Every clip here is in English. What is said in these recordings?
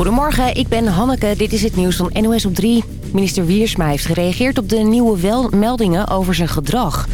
Goedemorgen, ik ben Hanneke. Dit is het nieuws van NOS op 3. Minister Wiersma heeft gereageerd op de nieuwe meldingen over zijn gedrag.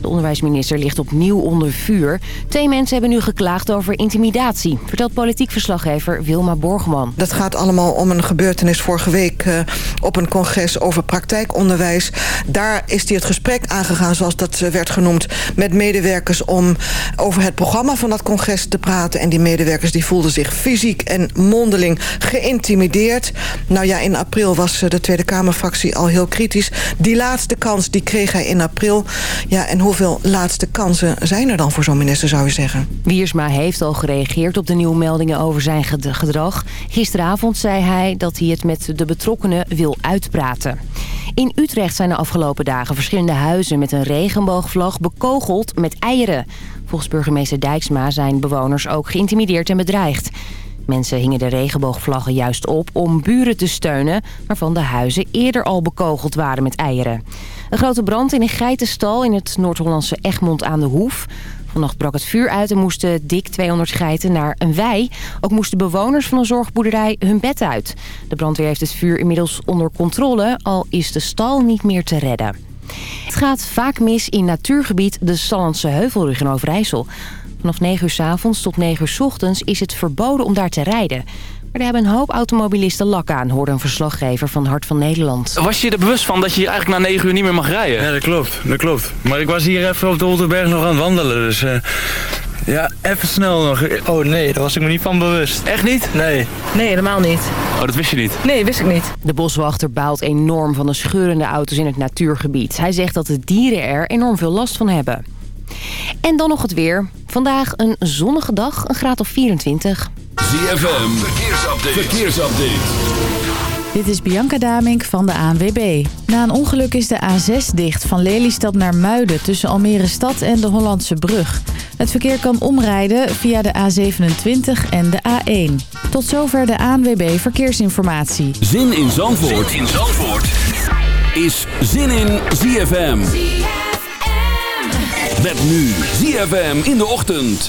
De onderwijsminister ligt opnieuw onder vuur. Twee mensen hebben nu geklaagd over intimidatie, vertelt politiek verslaggever Wilma Borgman. Dat gaat allemaal om een gebeurtenis vorige week uh, op een congres over praktijkonderwijs. Daar is hij het gesprek aangegaan, zoals dat uh, werd genoemd, met medewerkers om over het programma van dat congres te praten. En die medewerkers die voelden zich fysiek en mondeling geïntimideerd. Nou ja, in april was uh, de Tweede Kamerfractie al heel kritisch. Die laatste kans die kreeg hij in april. Ja, en hoe hoeveel laatste kansen zijn er dan voor zo'n minister, zou je zeggen? Wiersma heeft al gereageerd op de nieuwe meldingen over zijn gedrag. Gisteravond zei hij dat hij het met de betrokkenen wil uitpraten. In Utrecht zijn de afgelopen dagen verschillende huizen met een regenboogvlag bekogeld met eieren. Volgens burgemeester Dijksma zijn bewoners ook geïntimideerd en bedreigd. Mensen hingen de regenboogvlaggen juist op om buren te steunen... waarvan de huizen eerder al bekogeld waren met eieren. Een grote brand in een geitenstal in het Noord-Hollandse Egmond aan de Hoef. Vannacht brak het vuur uit en moesten dik 200 geiten naar een wei. Ook moesten bewoners van een zorgboerderij hun bed uit. De brandweer heeft het vuur inmiddels onder controle, al is de stal niet meer te redden. Het gaat vaak mis in natuurgebied de Sallandse Heuvelrug in Overijssel. Vanaf 9 uur s avonds tot 9 uur s ochtends is het verboden om daar te rijden. Maar daar hebben een hoop automobilisten lak aan, hoorde een verslaggever van Hart van Nederland. Was je er bewust van dat je eigenlijk na 9 uur niet meer mag rijden? Ja, dat klopt. Dat klopt. Maar ik was hier even op de Olterberg nog aan het wandelen, dus... Uh... Ja, even snel nog. Oh nee, daar was ik me niet van bewust. Echt niet? Nee. Nee, helemaal niet. Oh, dat wist je niet? Nee, wist ik niet. De boswachter baalt enorm van de scheurende auto's in het natuurgebied. Hij zegt dat de dieren er enorm veel last van hebben. En dan nog het weer. Vandaag een zonnige dag, een graad of 24. ZFM, verkeersupdate. verkeersupdate. Dit is Bianca Damink van de ANWB. Na een ongeluk is de A6 dicht van Lelystad naar Muiden... tussen Almere Stad en de Hollandse Brug. Het verkeer kan omrijden via de A27 en de A1. Tot zover de ANWB Verkeersinformatie. Zin in Zandvoort, zin in Zandvoort. is Zin in ZFM. Met nu ZFM in de ochtend.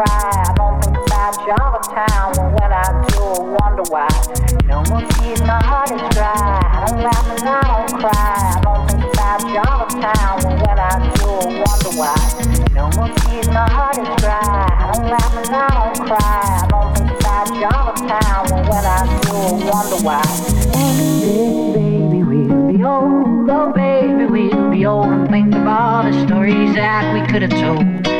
Cry. I don't think about Java Town when I do, I wonder why. No more tears, my heart is dry. I don't laugh and I don't cry. I don't think about Java Town when I do, I wonder why. No more tears, my heart is dry. I don't laugh and I don't cry. I don't think about Java Town when I do, I wonder why. baby, we'll be old oh baby, we'll be old and think of all the stories that we could have told.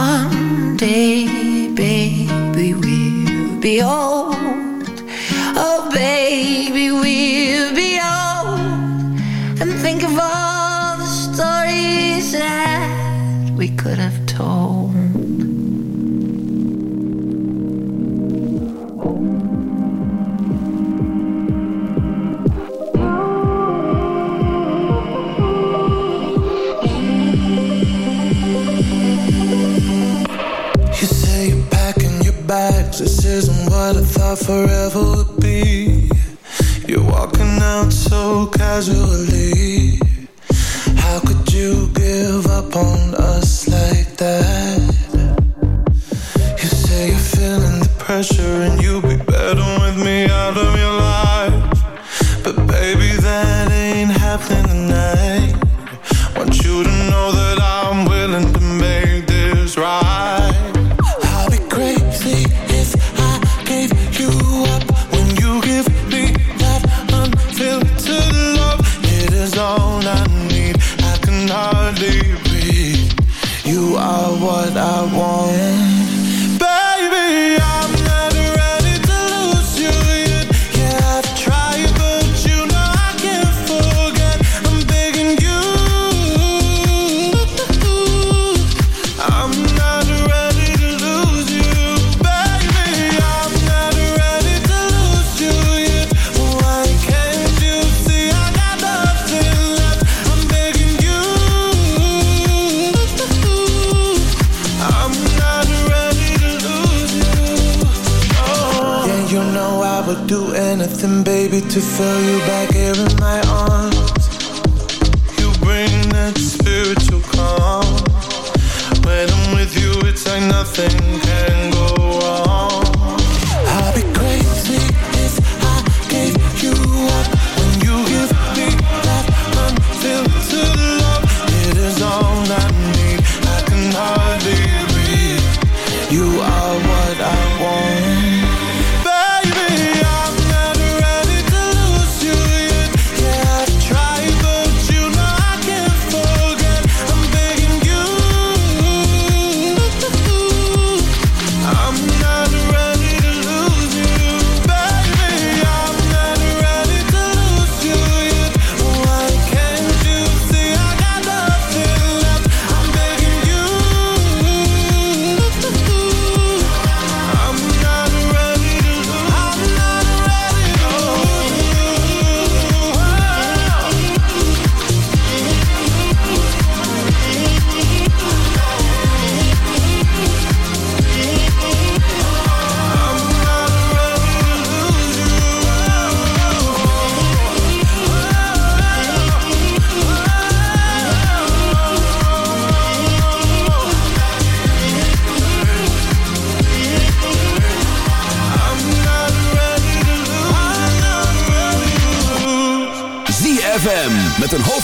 One day, baby, we'll be old. forever would be. You're walking out so casually. anything, baby, to feel you back here in my arms. You bring that spiritual calm. When I'm with you, it's like nothing can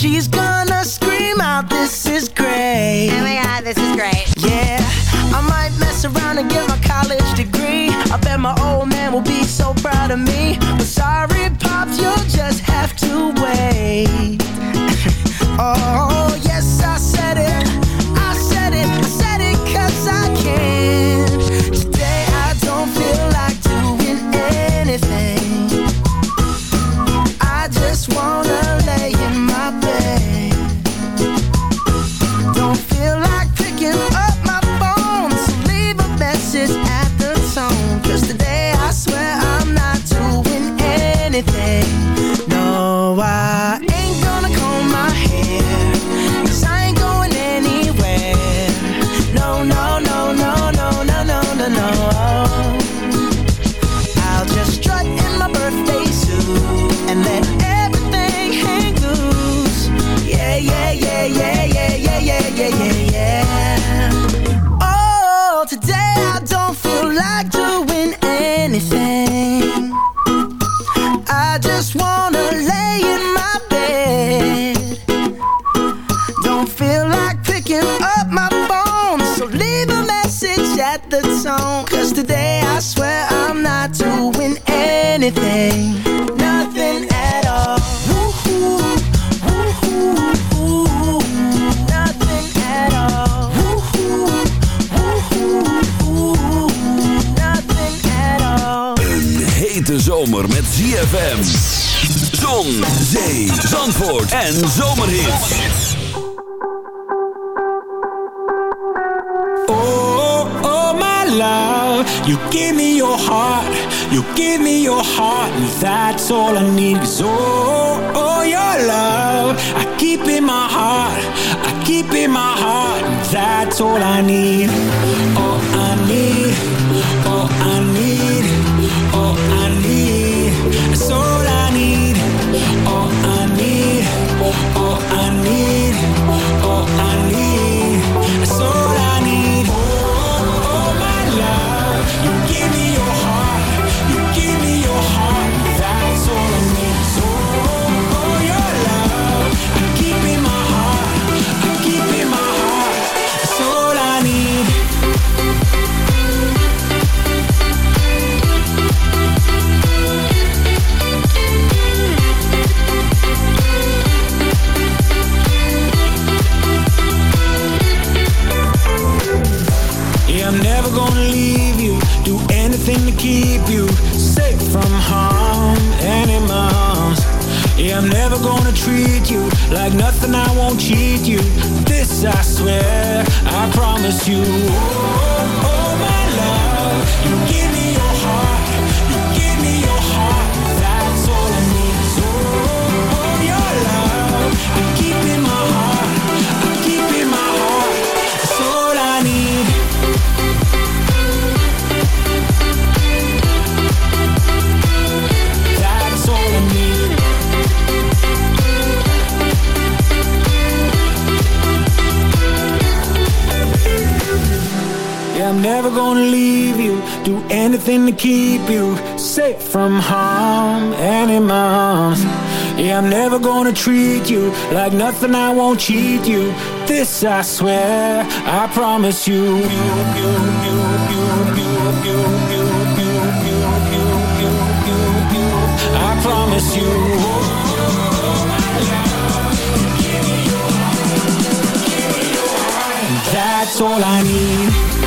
She's gone. treat you like nothing, I won't cheat you. This I swear, I promise you. you, you, you, you, you, you, you, you. I promise you. That's all I need.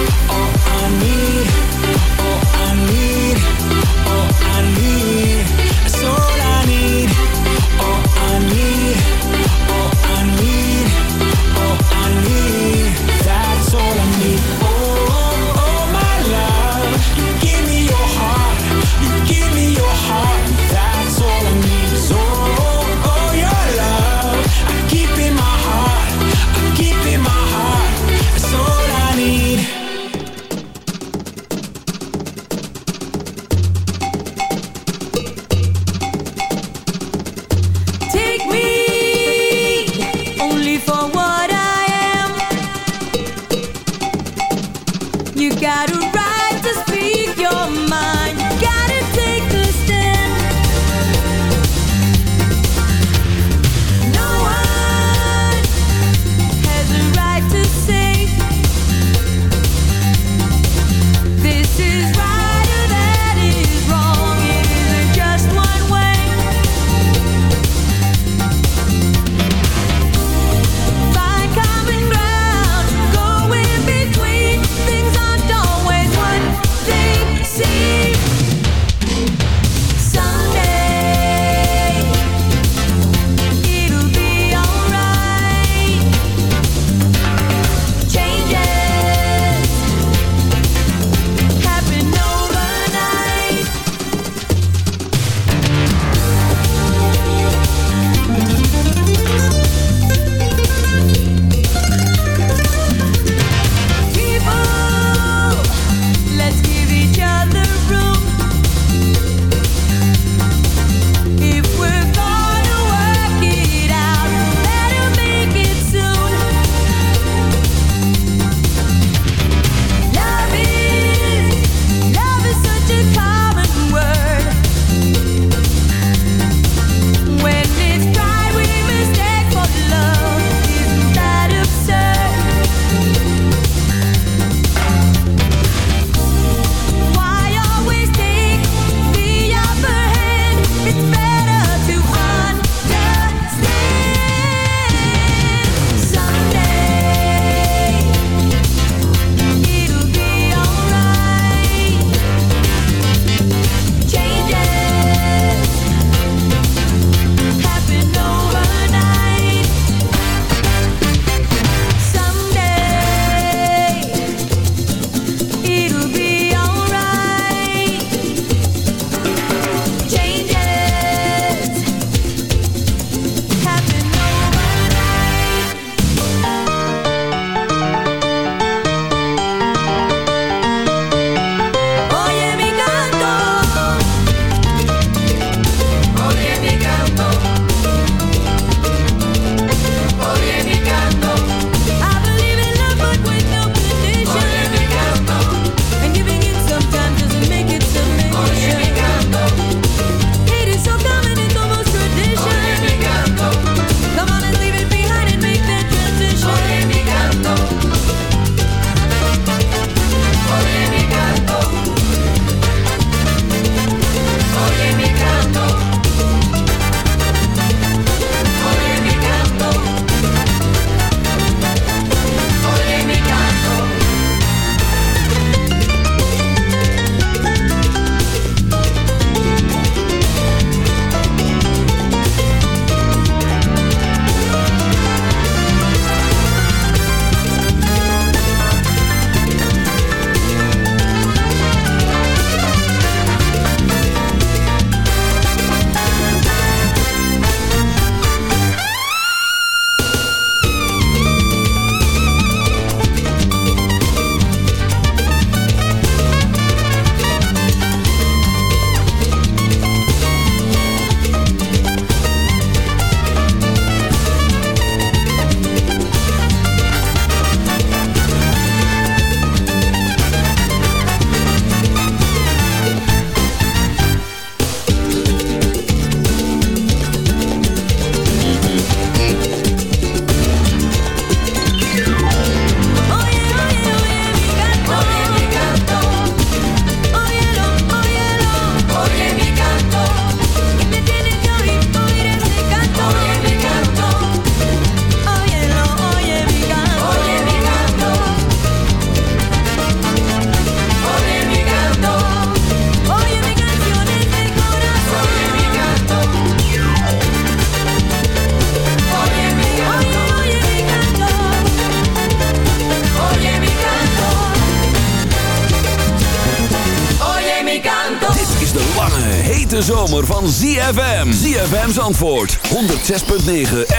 ZFM's antwoord 106.9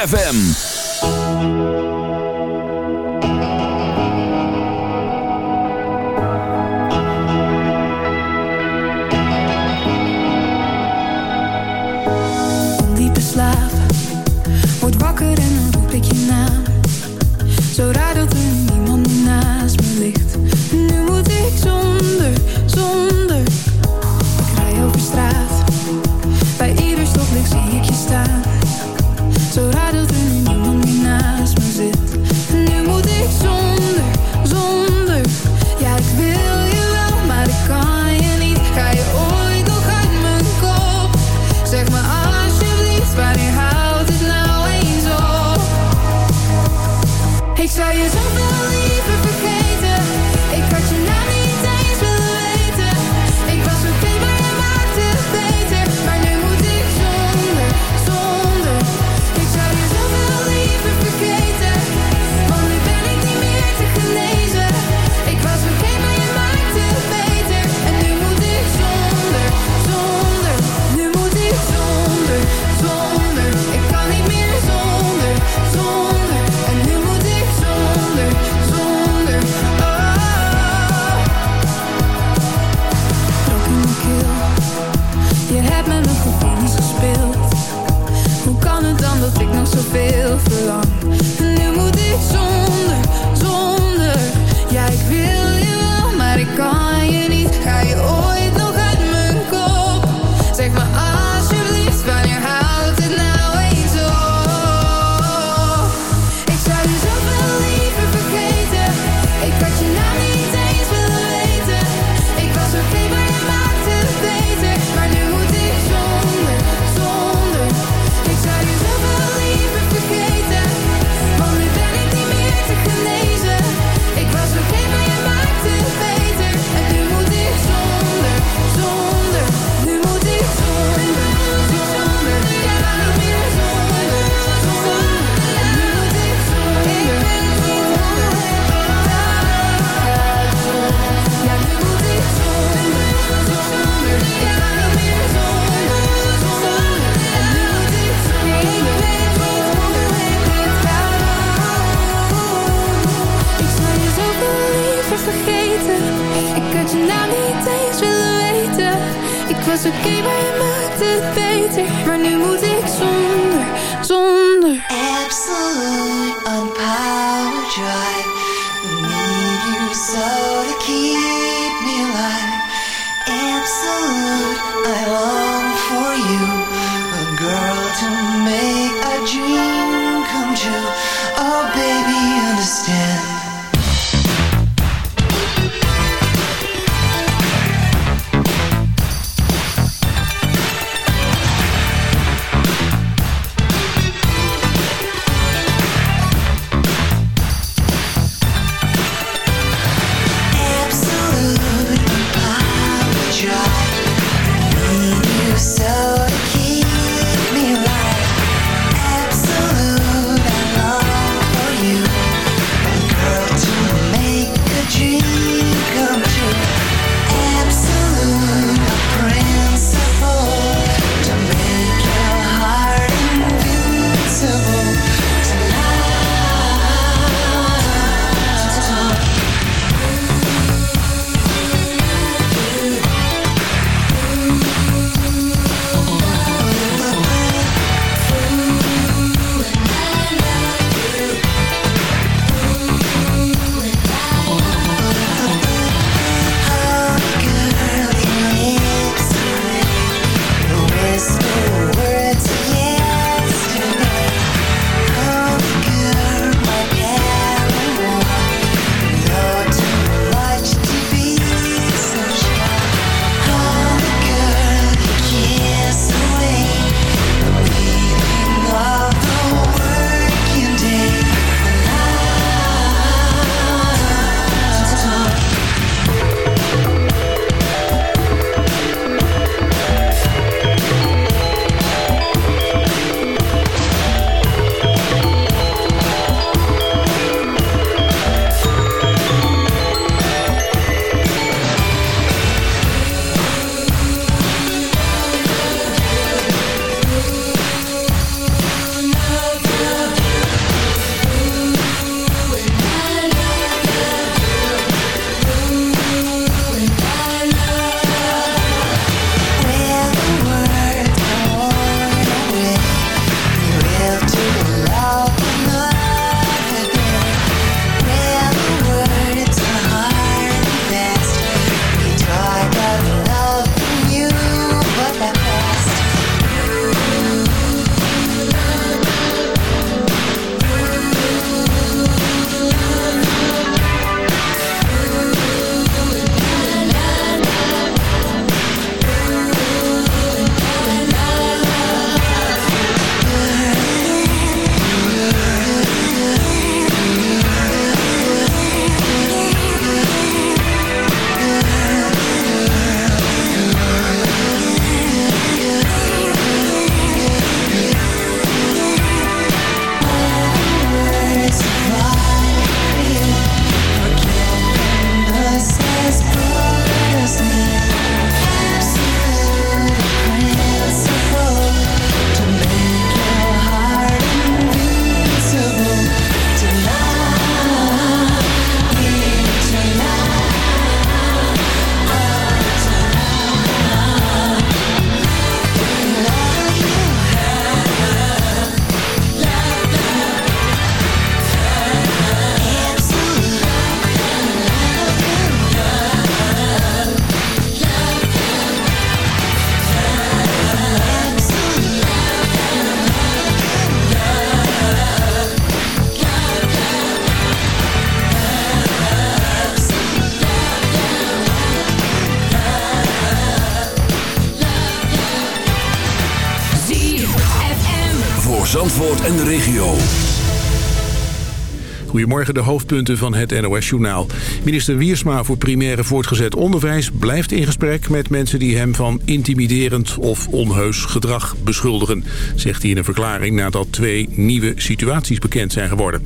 Goedemorgen, de hoofdpunten van het NOS-journaal. Minister Wiersma voor primaire voortgezet onderwijs blijft in gesprek met mensen die hem van intimiderend of onheus gedrag beschuldigen, zegt hij in een verklaring nadat twee nieuwe situaties bekend zijn geworden.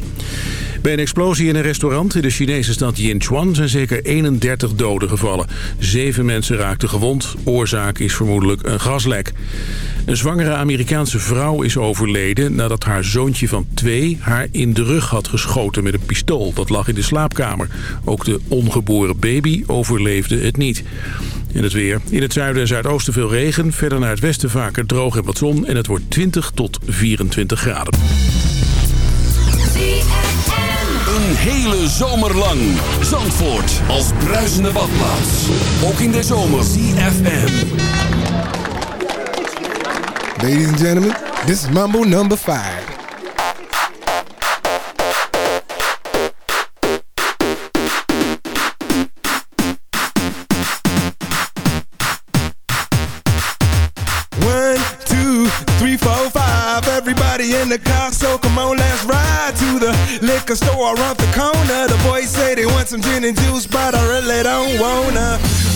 Bij een explosie in een restaurant in de Chinese stad Yinchuan zijn zeker 31 doden gevallen. Zeven mensen raakten gewond. Oorzaak is vermoedelijk een gaslek. Een zwangere Amerikaanse vrouw is overleden nadat haar zoontje van twee haar in de rug had geschoten met een pistool. Dat lag in de slaapkamer. Ook de ongeboren baby overleefde het niet. In het weer. In het zuiden en zuidoosten veel regen. Verder naar het westen vaker droog en wat zon. En het wordt 20 tot 24 graden. Een hele zomer lang. Zandvoort als bruisende badplaats. Ook in de zomer. CFM. Ladies and gentlemen, this is Mambo number 5. Liquor store around the corner. The boys say they want some gin and juice, but I really don't wanna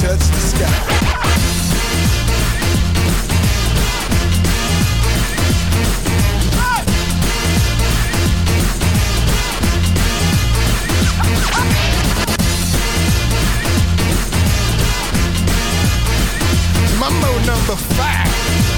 Touch the sky. Mambo number five.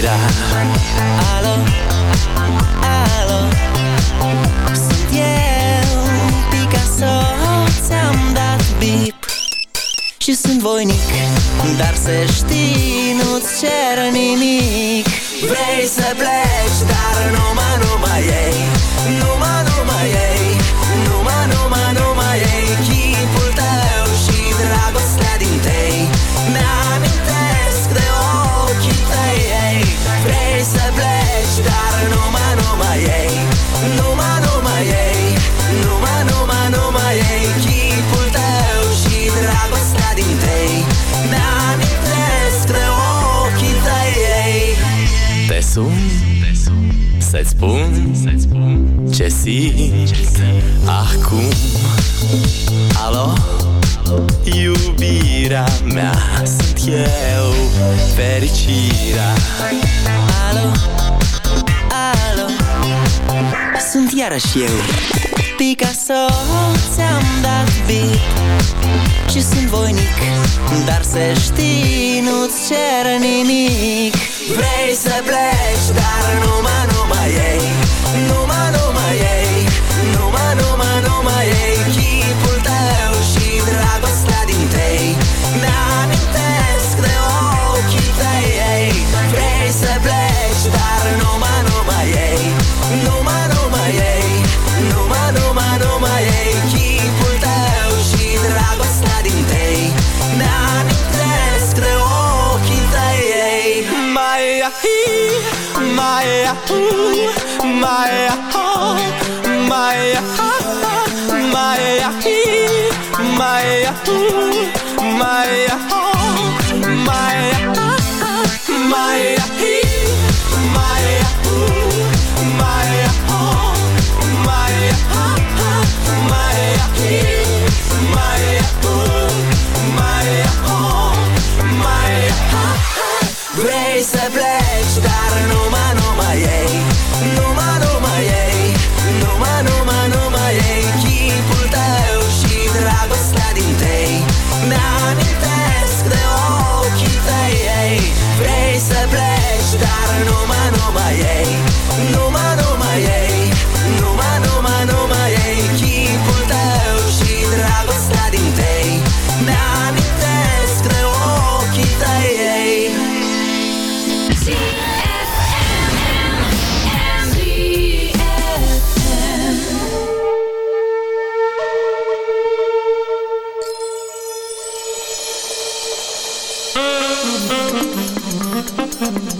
Fericirea Alo, alo Sunt eu, Picasso Ți-am dat bip. Și sunt voinic Dar să știi, nu-ți cer nimic. Vrei să pleci, dar numai, numai ei să-ți spun ce simt acum. Alo, iubirea mea Sunt eu, fericirea. Alo, alo? Sunt iarăși eu Picasso Ți-am dat beat Și sunt voinic Dar să știi Nu-ți cer nimic. Vrei să pleci Dar numai, numai ei Numai, numai ei Numai, numai, numai ei mai Mm-hmm.